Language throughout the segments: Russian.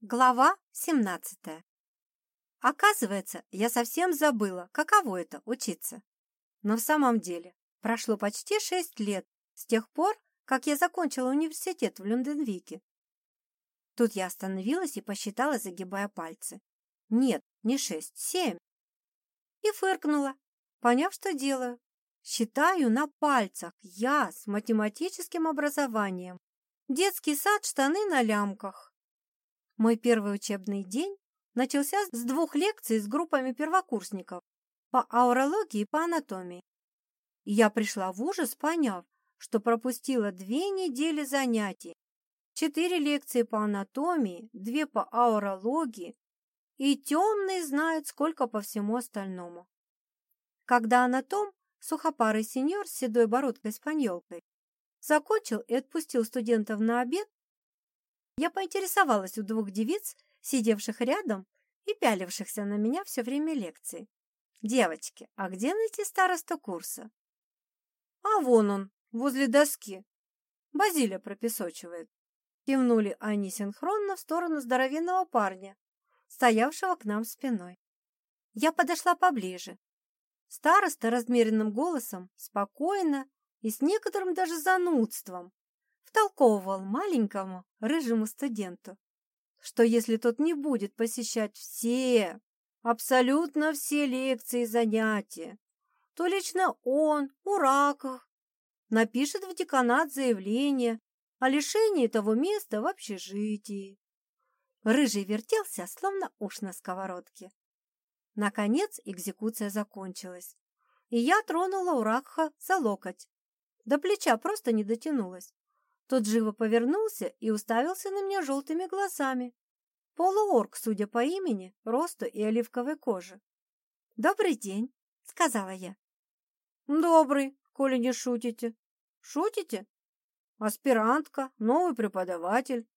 Глава 17. Оказывается, я совсем забыла, каково это – учиться. Но в самом деле, прошло почти шесть лет с тех пор, как я закончила университет в Люнденвике. Тут я остановилась и посчитала, загибая пальцы. Нет, не шесть, семь. И фыркнула, поняв, что делаю. Считаю на пальцах я с математическим образованием. Детский сад, штаны на лямках. Мой первый учебный день начался с двух лекций с группами первокурсников по аурологии и по анатомии. Я пришла в ужас, поняв, что пропустила две недели занятий, четыре лекции по анатомии, две по аурологии, и темный знает, сколько по всему остальному. Когда анатом, сухопарый сеньор с седой бородкой-спаньолкой, закончил и отпустил студентов на обед, я поинтересовалась у двух девиц, сидевших рядом и пялившихся на меня все время лекции. «Девочки, а где найти старосту курса?» «А вон он, возле доски. Базиля пропесочивает». Кивнули они синхронно в сторону здоровенного парня, стоявшего к нам спиной. Я подошла поближе. Староста размеренным голосом, спокойно и с некоторым даже занудством втолковывал маленькому рыжему студенту, что если тот не будет посещать все, абсолютно все лекции и занятия, то лично он, Ураков, напишет в деканат заявление о лишении того места в общежитии. Рыжий вертелся, словно уж на сковородке. Наконец экзекуция закончилась, и я тронула Уракха за локоть. До плеча просто не дотянулась. Тот живо повернулся и уставился на меня желтыми глазами. Полуорк, судя по имени, росту и оливковой коже. «Добрый день», — сказала я. «Добрый, коли не шутите». «Шутите? Аспирантка, новый преподаватель».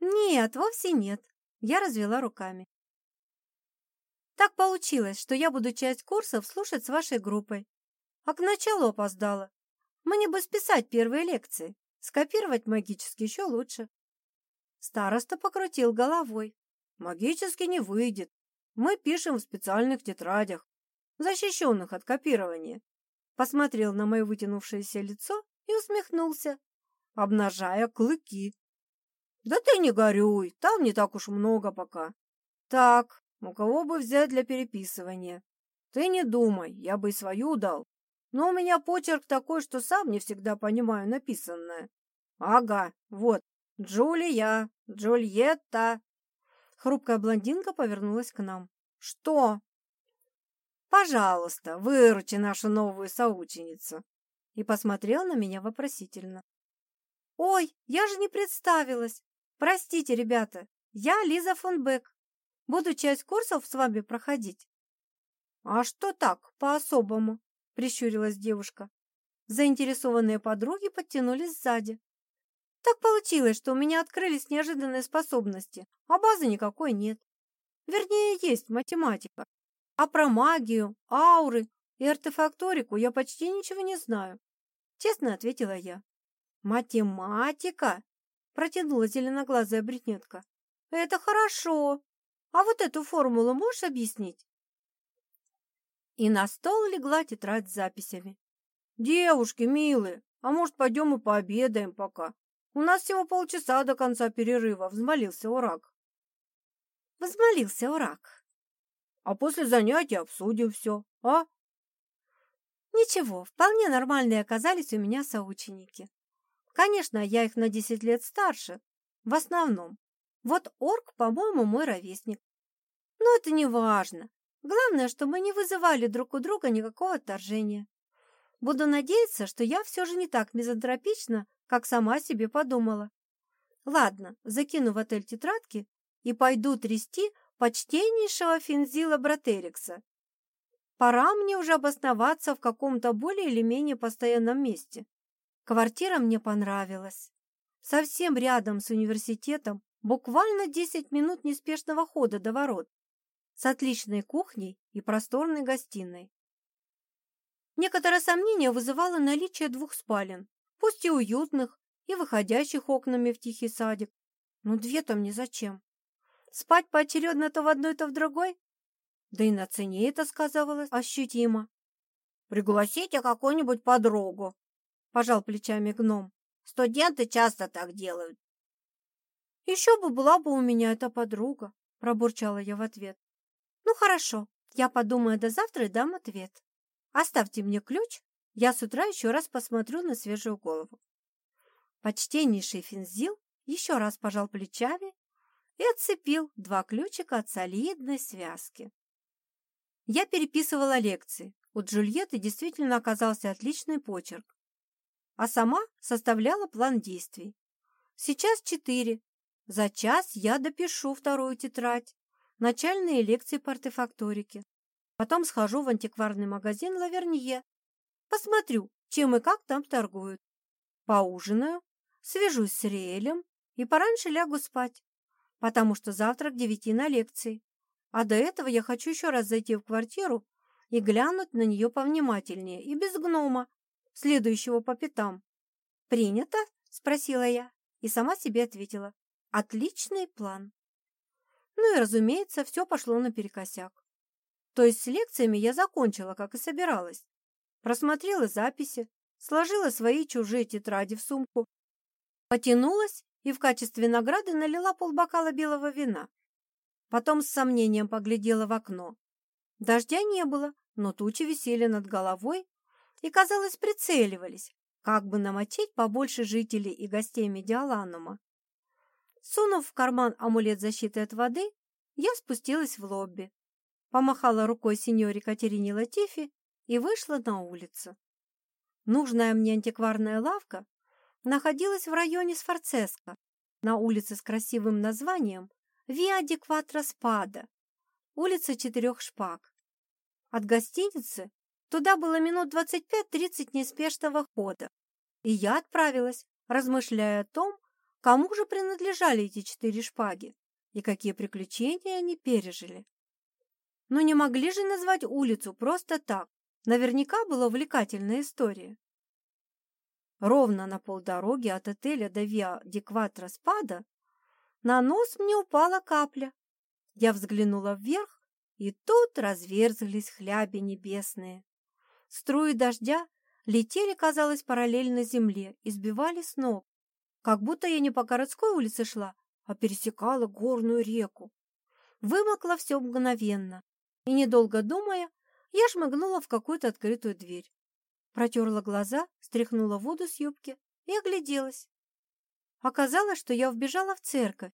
«Нет, вовсе нет», — я развела руками. «Так получилось, что я буду часть курсов слушать с вашей группой. А к началу опоздала. Мне бы списать первые лекции. Скопировать магически еще лучше. Староста покрутил головой. Магически не выйдет. Мы пишем в специальных тетрадях, защищенных от копирования. Посмотрел на мое вытянувшееся лицо и усмехнулся, обнажая клыки. Да ты не горюй, там не так уж много пока. Так, у кого бы взять для переписывания? Ты не думай, я бы и свою дал. Но у меня почерк такой, что сам не всегда понимаю написанное. Ага, вот, Джулия, Джульетта. Хрупкая блондинка повернулась к нам. Что? Пожалуйста, выручи нашу новую соученицу. И посмотрел на меня вопросительно. Ой, я же не представилась. Простите, ребята, я Лиза фон Бек. Буду часть курсов с вами проходить. А что так, по-особому? — прищурилась девушка. Заинтересованные подруги подтянулись сзади. Так получилось, что у меня открылись неожиданные способности, а базы никакой нет. Вернее, есть математика. А про магию, ауры и артефакторику я почти ничего не знаю. Честно ответила я. Математика? Протянула зеленоглазая брюнетка. Это хорошо. А вот эту формулу можешь объяснить? И на стол легла тетрадь с записями. «Девушки, милые, а может, пойдем и пообедаем пока? У нас всего полчаса до конца перерыва», — взмолился Урак. Взмолился Урак. «А после занятия обсудим все, а?» Ничего, вполне нормальные оказались у меня соученики. Конечно, я их на десять лет старше, в основном. Вот орк, по-моему, мой ровесник. Но это не важно. Главное, что мы не вызывали друг у друга никакого отторжения. Буду надеяться, что я все же не так мизантропична, как сама себе подумала. Ладно, закину в отель тетрадки и пойду трясти почтеннейшего Финзила Братерикса. Пора мне уже обосноваться в каком-то более или менее постоянном месте. Квартира мне понравилась. Совсем рядом с университетом, буквально 10 минут неспешного хода до ворот с отличной кухней и просторной гостиной. Некоторое сомнение вызывало наличие двух спален, пусть и уютных, и выходящих окнами в тихий садик. Но две-то мне зачем? Спать поочередно то в одной, то в другой? Да и на цене это сказывалось ощутимо. Пригласите какую-нибудь подругу, пожал плечами гном. Студенты часто так делают. Еще бы была бы у меня эта подруга, пробурчала я в ответ. Ну хорошо, я подумаю до завтра и дам ответ. Оставьте мне ключ, я с утра еще раз посмотрю на свежую голову. Почтеннейший Финзил еще раз пожал плечами и отцепил два ключика от солидной связки. Я переписывала лекции. У Джульетты действительно оказался отличный почерк. А сама составляла план действий. Сейчас четыре. За час я допишу вторую тетрадь. Начальные лекции по артефакторике. Потом схожу в антикварный магазин Лавернье. Посмотрю, чем и как там торгуют. Поужинаю, свяжусь с Риэлем и пораньше лягу спать, потому что завтра к девяти на лекции. А до этого я хочу еще раз зайти в квартиру и глянуть на нее повнимательнее и без гнома, следующего по пятам. «Принято?» – спросила я и сама себе ответила. «Отличный план». Ну и, разумеется, все пошло наперекосяк. То есть с лекциями я закончила, как и собиралась. Просмотрела записи, сложила свои чужие тетради в сумку, потянулась и в качестве награды налила полбокала белого вина. Потом с сомнением поглядела в окно. Дождя не было, но тучи висели над головой и, казалось, прицеливались, как бы намочить побольше жителей и гостей Медиаланума. Сунув в карман амулет защиты от воды, я спустилась в лобби, помахала рукой сеньоре Катерине Латифи и вышла на улицу. Нужная мне антикварная лавка находилась в районе Сфорцеско, на улице с красивым названием Виа ди Кватро Спада, улица четырех шпаг. От гостиницы туда было минут 25-30 неспешного хода, и я отправилась, размышляя о том, кому же принадлежали эти четыре шпаги и какие приключения они пережили. Но не могли же назвать улицу просто так. Наверняка была увлекательная история. Ровно на полдороги от отеля до Виа ди Кватро Спада на нос мне упала капля. Я взглянула вверх, и тут разверзлись хляби небесные. Струи дождя летели, казалось, параллельно земле и сбивали с ног, как будто я не по городской улице шла, а пересекала горную реку. Вымокла все мгновенно, и, недолго думая, я шмыгнула в какую-то открытую дверь. Протерла глаза, стряхнула воду с юбки и огляделась. Оказалось, что я вбежала в церковь.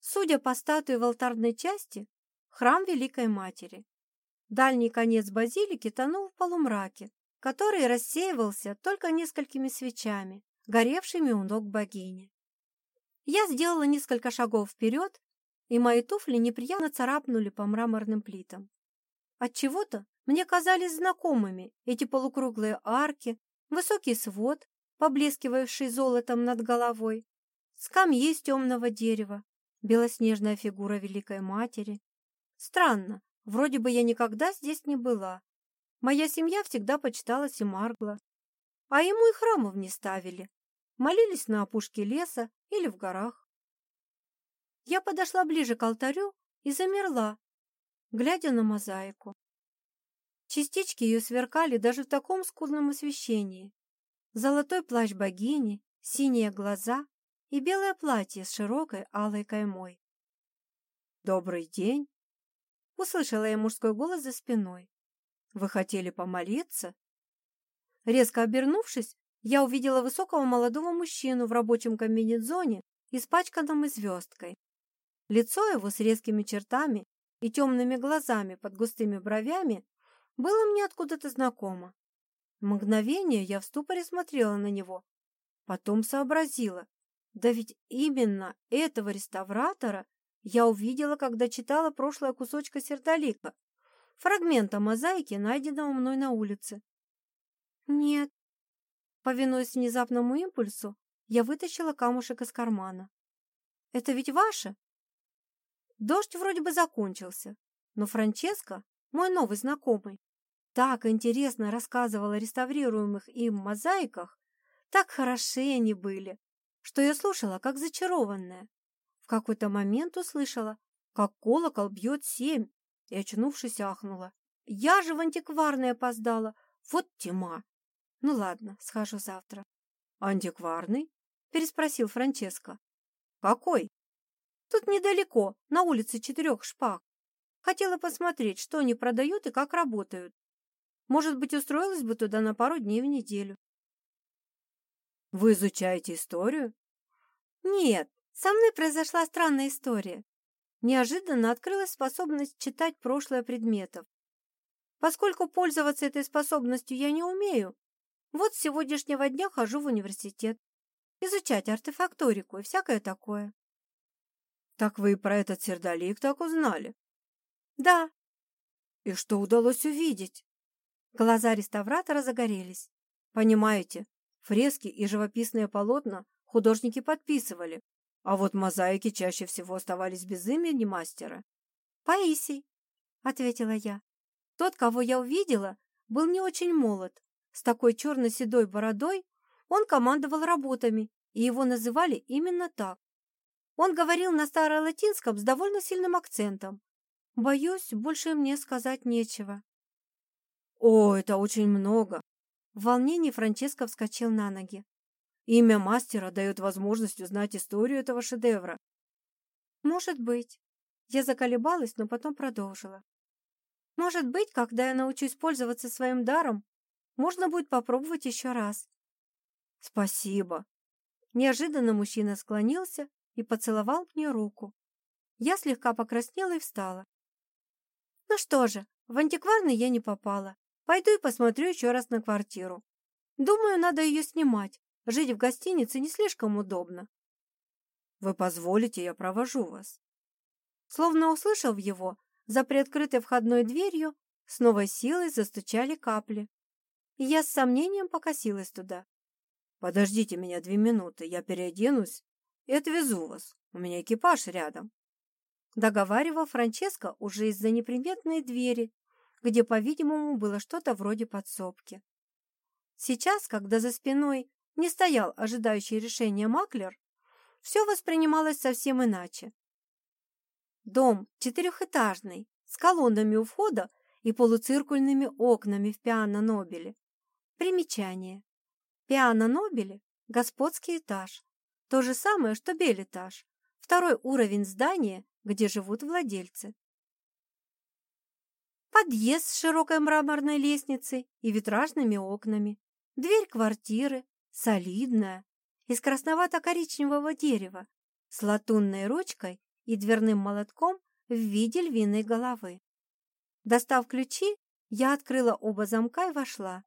Судя по статуе в алтарной части, храм Великой Матери. Дальний конец базилики тонул в полумраке, который рассеивался только несколькими свечами, горевшими у ног богини. Я сделала несколько шагов вперед и мои туфли неприятно царапнули по мраморным плитам. Отчего-то мне казались знакомыми эти полукруглые арки, высокий свод, поблескивавший золотом над головой, скамьи из темного дерева, белоснежная фигура Великой Матери. Странно, вроде бы я никогда здесь не была. Моя семья всегда почитала Семаргла, а ему и храмов не ставили. Молились на опушке леса или в горах. Я подошла ближе к алтарю и замерла, глядя на мозаику. Частички ее сверкали даже в таком скудном освещении. Золотой плащ богини, синие глаза и белое платье с широкой алой каймой. «Добрый день!» — услышала я мужской голос за спиной. «Вы хотели помолиться?» Резко обернувшись, я увидела высокого молодого мужчину в рабочем комбинезоне, испачканном и звездкой. Лицо его с резкими чертами и темными глазами под густыми бровями было мне откуда-то знакомо. Мгновение я в ступоре смотрела на него, потом сообразила, да ведь именно этого реставратора я увидела, когда читала прошлое кусочка сердолика, фрагмента мозаики, найденного мной на улице. Нет. Повинуясь внезапному импульсу, я вытащила камушек из кармана. Это ведь ваше? Дождь вроде бы закончился, но Франческо, мой новый знакомый, так интересно рассказывал о реставрируемых им мозаиках, так хороши они были, что я слушала, как зачарованная. В какой-то момент услышала, как колокол бьет семь, и, очнувшись, ахнула. Я же в антикварное опоздала. Вот тьма. Ну ладно, схожу завтра. Антикварный? Переспросил Франческо. Какой? Тут недалеко, на улице Четырех Шпаг. Хотела посмотреть, что они продают и как работают. Может быть, устроилась бы туда на пару дней в неделю. Вы изучаете историю? Нет, со мной произошла странная история. Неожиданно открылась способность читать прошлое предметов. Поскольку пользоваться этой способностью я не умею, вот с сегодняшнего дня хожу в университет. Изучать артефакторику и всякое такое. Так вы и про этот сердолик так узнали? Да. И что удалось увидеть? Глаза реставратора загорелись. Понимаете, фрески и живописные полотна художники подписывали, а вот мозаики чаще всего оставались без имени мастера. «Паисий», — ответила я. Тот, кого я увидела, был не очень молод. С такой черно-седой бородой он командовал работами, и его называли именно так. Он говорил на старолатинском с довольно сильным акцентом. Боюсь, больше мне сказать нечего. «О, это очень много!» В волнении Франческо вскочил на ноги. «Имя мастера дает возможность узнать историю этого шедевра». «Может быть». Я заколебалась, но потом продолжила. «Может быть, когда я научусь пользоваться своим даром, можно будет попробовать еще раз». «Спасибо». Неожиданно мужчина склонился и поцеловал мне руку. Я слегка покраснела и встала. «Ну что же, в антикварный я не попала. Пойду и посмотрю еще раз на квартиру. Думаю, надо ее снимать. Жить в гостинице не слишком удобно. Вы позволите, я провожу вас. Словно услышав его, за приоткрытой входной дверью с новой силой застучали капли. Я с сомнением покосилась туда. Подождите меня две минуты, я переоденусь и отвезу вас. У меня экипаж рядом. Договаривал Франческо уже из-за неприметной двери, где, по-видимому, было что-то вроде подсобки. Сейчас, когда за спиной не стоял ожидающий решения маклер, все воспринималось совсем иначе. Дом четырехэтажный, с колоннами у входа и полуциркульными окнами в пиано-нобеле. Примечание. Пиано-нобеле – господский этаж. То же самое, что белэтаж. Второй уровень здания, где живут владельцы подъезд с широкой мраморной лестницей и витражными окнами, дверь квартиры, солидная, из красновато-коричневого дерева, с латунной ручкой и дверным молотком в виде львиной головы. Достав ключи, я открыла оба замка и вошла.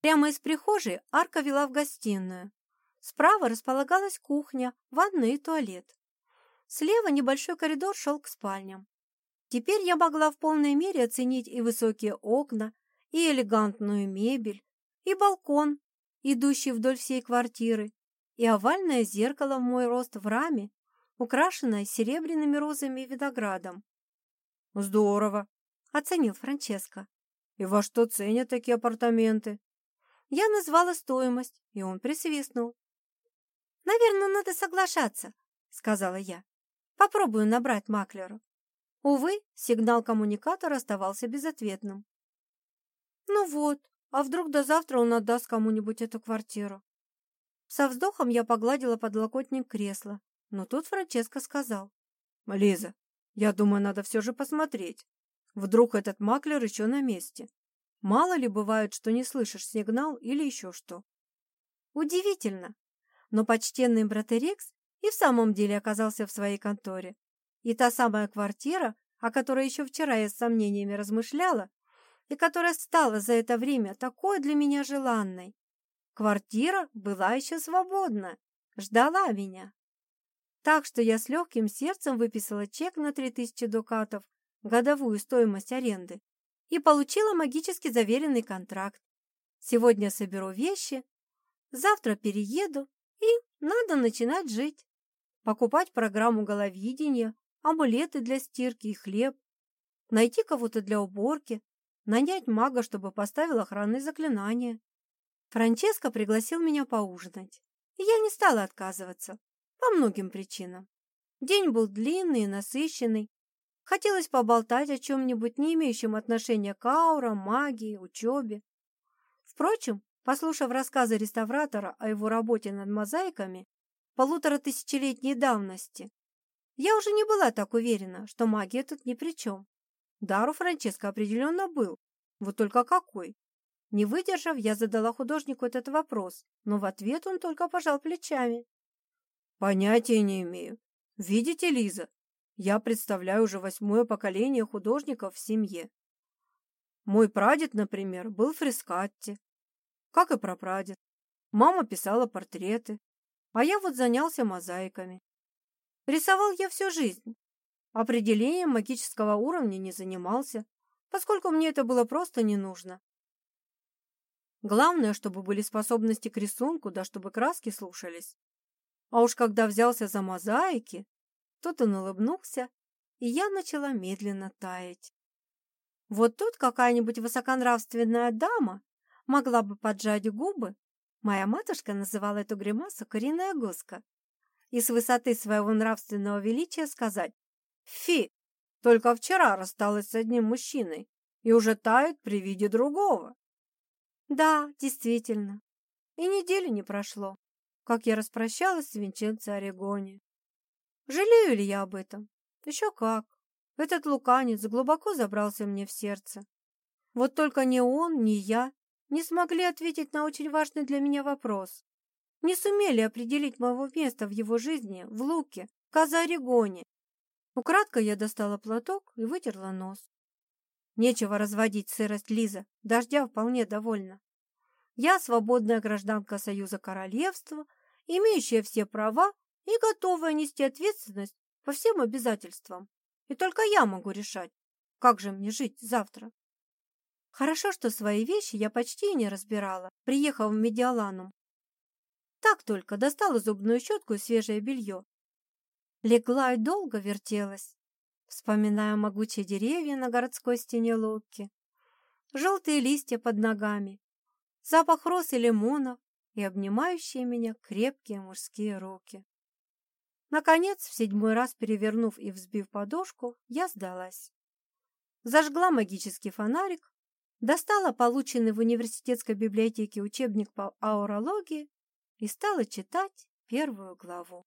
Прямо из прихожей арка вела в гостиную. Справа располагалась кухня, ванная и туалет. Слева небольшой коридор шел к спальням. Теперь я могла в полной мере оценить и высокие окна, и элегантную мебель, и балкон, идущий вдоль всей квартиры, и овальное зеркало в мой рост в раме, украшенное серебряными розами и виноградом. «Здорово!» — оценил Франческо. «И во что ценят такие апартаменты?» Я назвала стоимость, и он присвистнул. «Наверное, надо соглашаться», — сказала я. «Попробую набрать маклера». Увы, сигнал коммуникатора оставался безответным. Ну вот, а вдруг до завтра он отдаст кому-нибудь эту квартиру? Со вздохом я погладила подлокотник кресла, но тут Франческо сказал. «Лиза, я думаю, надо все же посмотреть. Вдруг этот маклер еще на месте. Мало ли бывает, что не слышишь сигнал или еще что». Удивительно, но почтенный братерикс и в самом деле оказался в своей конторе. И та самая квартира, о которой еще вчера я с сомнениями размышляла, и которая стала за это время такой для меня желанной. Квартира была еще свободна, ждала меня. Так что я с легким сердцем выписала чек на 3000 дукатов, годовую стоимость аренды, и получила магически заверенный контракт. Сегодня соберу вещи, завтра перееду, и надо начинать жить. Покупать программу головидения, амулеты для стирки и хлеб, найти кого-то для уборки, нанять мага, чтобы поставил охранные заклинания. Франческо пригласил меня поужинать, и я не стала отказываться, по многим причинам. День был длинный и насыщенный, Хотелось поболтать о чем-нибудь, не имеющем отношения к аурам, магии, учебе. Впрочем, послушав рассказы реставратора о его работе над мозаиками полутора тысячелетней давности, я уже не была так уверена, что магия тут ни при чем. Дар Франческо определенно был, вот только какой. Не выдержав, я задала художнику этот вопрос, но в ответ он только пожал плечами. Понятия не имею. Видите, Лиза, я представляю уже восьмое поколение художников в семье. Мой прадед, например, был фрескатти, как и прапрадед. Мама писала портреты, а я вот занялся мозаиками. Рисовал я всю жизнь. Определением магического уровня не занимался, поскольку мне это было просто не нужно. Главное, чтобы были способности к рисунку, да чтобы краски слушались. А уж когда взялся за мозаики, тут он улыбнулся, и я начала медленно таять. Вот тут какая-нибудь высоконравственная дама могла бы поджать губы, моя матушка называла эту гримасу «куриная гуска», и с высоты своего нравственного величия сказать «Фи, только вчера рассталась с одним мужчиной и уже тает при виде другого». Да, действительно, и недели не прошло, как я распрощалась с Винченцо Орегони. Жалею ли я об этом? Еще как. Этот луканец глубоко забрался мне в сердце. Вот только ни он, ни я не смогли ответить на очень важный для меня вопрос. Не сумели определить моего места в его жизни в Луке, Каза-Орегоне. Украдко я достала платок и вытерла нос. Нечего разводить сырость Лиза, дождя вполне довольна. Я свободная гражданка Союза Королевства, имеющая все права и готовая нести ответственность по всем обязательствам. И только я могу решать, как же мне жить завтра. Хорошо, что свои вещи я почти не разбирала, приехав в Медиаланум. Так только достала зубную щетку и свежее белье. Легла и долго вертелась, вспоминая могучие деревья на городской стене лодки, желтые листья под ногами, запах роз и лимонов и обнимающие меня крепкие мужские руки. Наконец, в седьмой раз перевернув и взбив подушку, я сдалась. Зажгла магический фонарик, достала полученный в университетской библиотеке учебник по аурологии и стала читать первую главу.